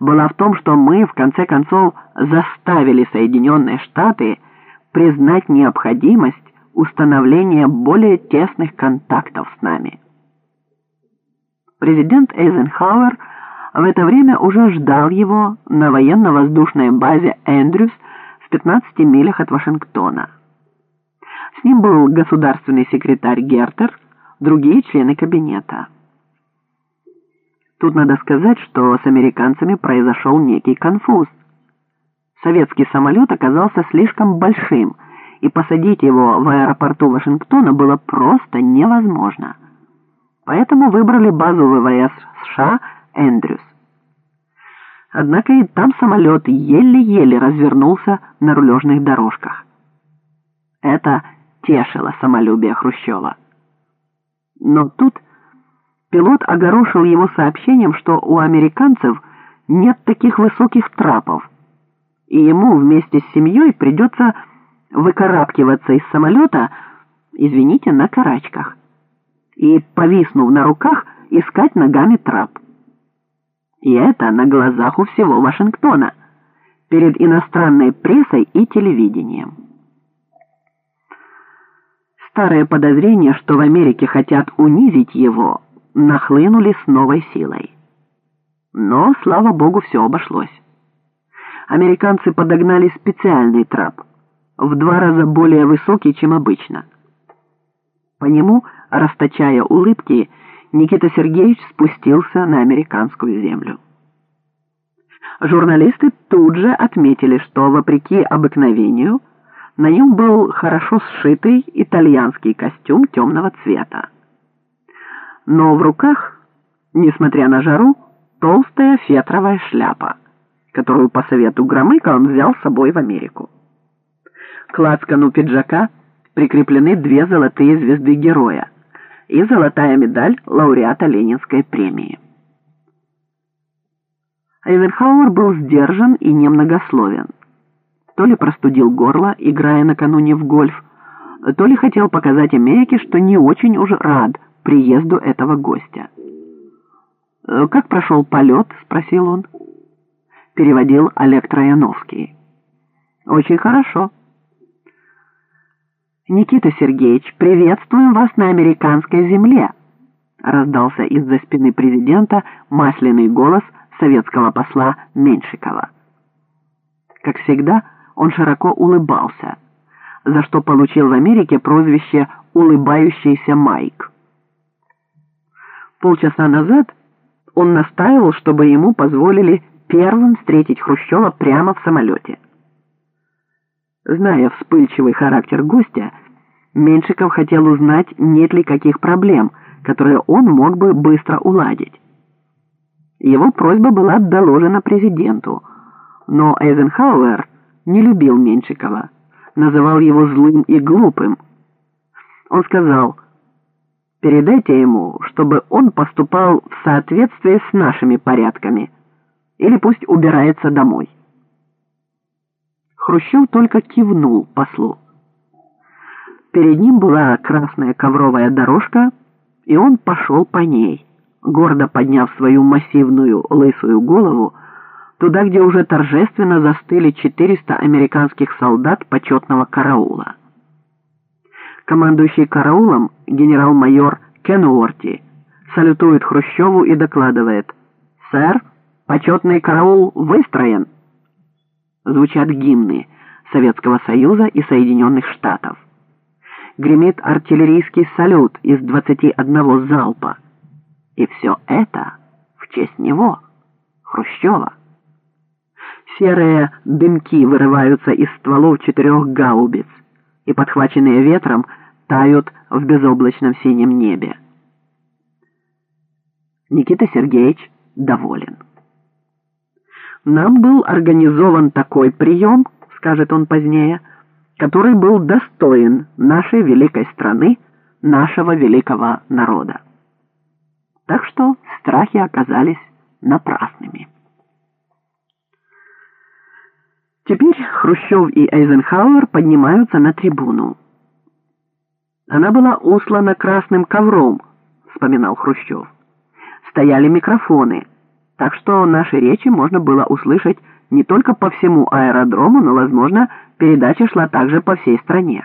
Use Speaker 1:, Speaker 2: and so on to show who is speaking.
Speaker 1: была в том, что мы, в конце концов, заставили Соединенные Штаты признать необходимость установления более тесных контактов с нами. Президент Эйзенхауэр в это время уже ждал его на военно-воздушной базе Эндрюс в 15 милях от Вашингтона. С ним был государственный секретарь Гертер, другие члены кабинета. Тут надо сказать, что с американцами произошел некий конфуз. Советский самолет оказался слишком большим, и посадить его в аэропорту Вашингтона было просто невозможно. Поэтому выбрали базу ВВС США Эндрюс. Однако и там самолет еле-еле развернулся на рулежных дорожках. Это тешило самолюбие Хрущева. Но тут пилот огорошил его сообщением, что у американцев нет таких высоких трапов, и ему вместе с семьей придется выкарабкиваться из самолета, извините, на карачках, и, повиснув на руках, искать ногами трап. И это на глазах у всего Вашингтона, перед иностранной прессой и телевидением. Старые подозрения, что в Америке хотят унизить его, нахлынули с новой силой. Но, слава богу, все обошлось. Американцы подогнали специальный трап, в два раза более высокий, чем обычно. По нему, расточая улыбки, Никита Сергеевич спустился на американскую землю. Журналисты тут же отметили, что, вопреки обыкновению, на нем был хорошо сшитый итальянский костюм темного цвета. Но в руках, несмотря на жару, толстая фетровая шляпа, которую по совету Громыка он взял с собой в Америку. К лацкану пиджака прикреплены две золотые звезды героя – и золотая медаль лауреата Ленинской премии. Эйзенхауэр был сдержан и немногословен. То ли простудил горло, играя накануне в гольф, то ли хотел показать Америке, что не очень уж рад приезду этого гостя. «Э, «Как прошел полет?» — спросил он. Переводил Олег Трояновский. «Очень хорошо». «Никита Сергеевич, приветствуем вас на американской земле!» раздался из-за спины президента масляный голос советского посла Меньшикова. Как всегда, он широко улыбался, за что получил в Америке прозвище «улыбающийся Майк». Полчаса назад он настаивал, чтобы ему позволили первым встретить Хрущева прямо в самолете. Зная вспыльчивый характер гостя, Меньшиков хотел узнать, нет ли каких проблем, которые он мог бы быстро уладить. Его просьба была доложена президенту, но Эйзенхауэр не любил Меньшикова, называл его злым и глупым. Он сказал, «Передайте ему, чтобы он поступал в соответствии с нашими порядками, или пусть убирается домой». Хрущев только кивнул послу. Перед ним была красная ковровая дорожка, и он пошел по ней, гордо подняв свою массивную лысую голову туда, где уже торжественно застыли 400 американских солдат почетного караула. Командующий караулом генерал-майор Кенуорти салютует Хрущеву и докладывает «Сэр, почетный караул выстроен» звучат гимны Советского Союза и Соединенных Штатов. Гремит артиллерийский салют из 21 залпа. И все это в честь него, Хрущева. Серые дымки вырываются из стволов четырех гаубиц и, подхваченные ветром, тают в безоблачном синем небе. Никита Сергеевич доволен. Нам был организован такой прием, скажет он позднее, который был достоин нашей великой страны, нашего великого народа. Так что страхи оказались напрасными. Теперь Хрущев и Эйзенхауэр поднимаются на трибуну. Она была услана красным ковром, вспоминал Хрущев. Стояли микрофоны. так что наши речи можно было услышать не только по всему аэродрому, но, возможно, передача шла также по всей стране.